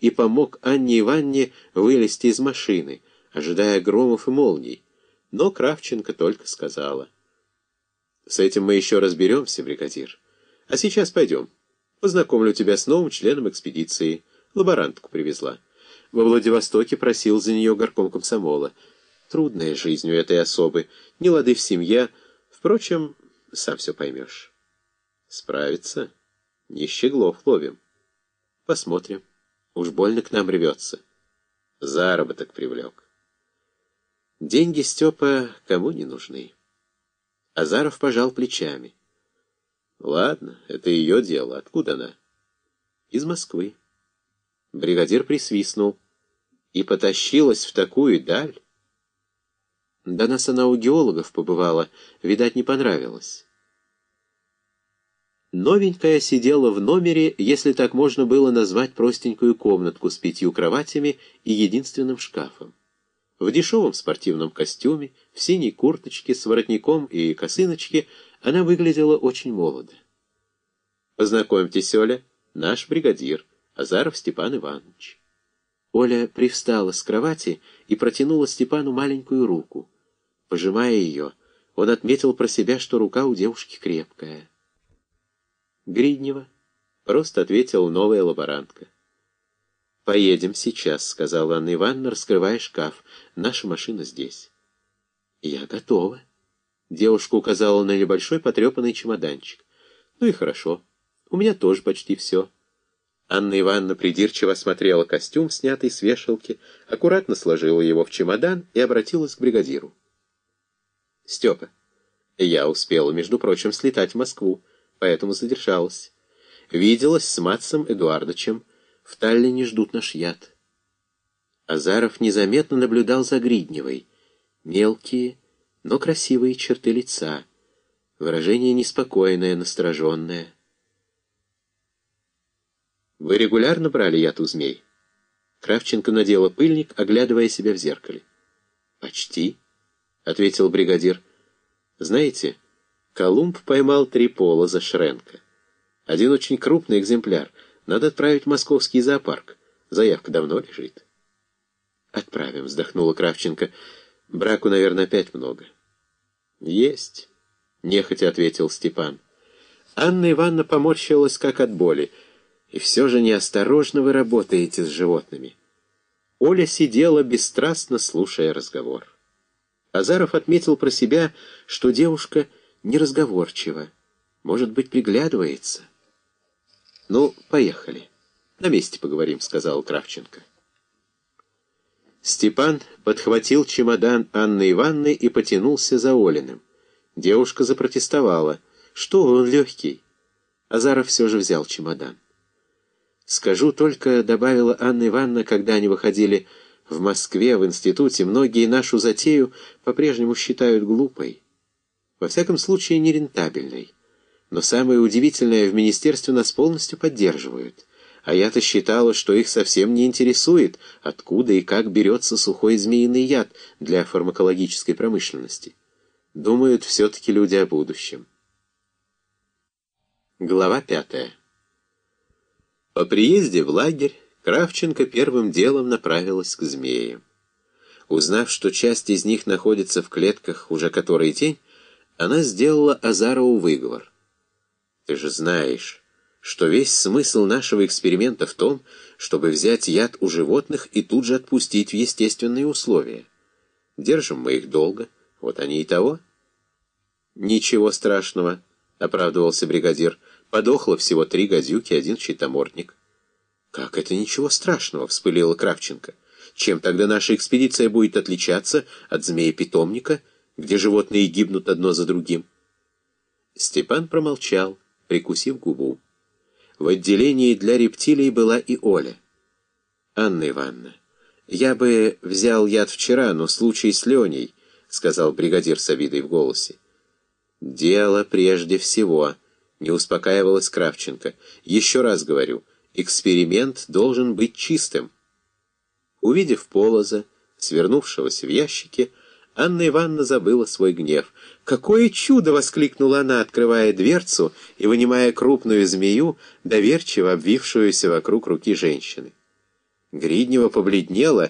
и помог Анне Ивановне вылезти из машины, ожидая громов и молний. Но Кравченко только сказала. «С этим мы еще разберемся, бригадир. А сейчас пойдем. Познакомлю тебя с новым членом экспедиции. Лаборантку привезла. Во Владивостоке просил за нее горком комсомола. Трудная жизнь у этой особы, не лады в семье. Впрочем, сам все поймешь. Справится? Не щеглов ловим. Посмотрим. Уж больно к нам рвется. Заработок привлек. Деньги Степа кому не нужны. Азаров пожал плечами. Ладно, это ее дело. Откуда она? Из Москвы. Бригадир присвистнул. И потащилась в такую даль. До нас она у геологов побывала, видать, не понравилось. Новенькая сидела в номере, если так можно было назвать простенькую комнатку с пятью кроватями и единственным шкафом. В дешевом спортивном костюме, в синей курточке с воротником и косыночке она выглядела очень молодо. «Познакомьтесь, Оля, наш бригадир, Азаров Степан Иванович». Оля привстала с кровати и протянула Степану маленькую руку. Пожимая ее, он отметил про себя, что рука у девушки крепкая. «Гриднева», — просто ответила новая лаборантка. «Поедем сейчас», — сказала Анна Ивановна, раскрывая шкаф. «Наша машина здесь». «Я готова». Девушка указала на небольшой потрепанный чемоданчик. «Ну и хорошо. У меня тоже почти все». Анна Ивановна придирчиво осмотрела костюм, снятый с вешалки, аккуратно сложила его в чемодан и обратилась к бригадиру. «Степа, я успела, между прочим, слетать в Москву, поэтому задержалась. Виделась с Матсом Эдуардовичем. В Таллине ждут наш яд». Азаров незаметно наблюдал за Гридневой. Мелкие, но красивые черты лица, выражение неспокойное, настороженное. «Вы регулярно брали яд у змей?» Кравченко надела пыльник, оглядывая себя в зеркале. «Почти», — ответил бригадир. «Знаете, Колумб поймал три полоза Шренка. Один очень крупный экземпляр. Надо отправить в московский зоопарк. Заявка давно лежит». «Отправим», — вздохнула Кравченко. «Браку, наверное, опять много». «Есть», — нехотя ответил Степан. Анна Ивановна поморщилась, как от боли. И все же неосторожно вы работаете с животными. Оля сидела бесстрастно, слушая разговор. Азаров отметил про себя, что девушка неразговорчива, может быть, приглядывается. «Ну, поехали. На месте поговорим», — сказал Кравченко. Степан подхватил чемодан Анны Ивановны и потянулся за Олиным. Девушка запротестовала. «Что он легкий?» Азаров все же взял чемодан. Скажу только, добавила Анна Ивановна, когда они выходили в Москве, в институте, многие нашу затею по-прежнему считают глупой. Во всяком случае, нерентабельной. Но самое удивительное, в министерстве нас полностью поддерживают. А я-то считала, что их совсем не интересует, откуда и как берется сухой змеиный яд для фармакологической промышленности. Думают все-таки люди о будущем. Глава пятая. По приезде в лагерь Кравченко первым делом направилась к змеям. Узнав, что часть из них находится в клетках уже который день, она сделала Азарову выговор. «Ты же знаешь, что весь смысл нашего эксперимента в том, чтобы взять яд у животных и тут же отпустить в естественные условия. Держим мы их долго, вот они и того». «Ничего страшного», — оправдывался бригадир, — Подохло всего три гадюки, один щитомордник. «Как это ничего страшного?» — вспылила Кравченко. «Чем тогда наша экспедиция будет отличаться от змея-питомника, где животные гибнут одно за другим?» Степан промолчал, прикусив губу. В отделении для рептилий была и Оля. «Анна Ивановна, я бы взял яд вчера, но случай с Леней», — сказал бригадир с обидой в голосе. «Дело прежде всего», — не успокаивалась Кравченко. «Еще раз говорю, эксперимент должен быть чистым». Увидев полоза, свернувшегося в ящике, Анна Ивановна забыла свой гнев. «Какое чудо!» — воскликнула она, открывая дверцу и вынимая крупную змею, доверчиво обвившуюся вокруг руки женщины. Гриднева побледнела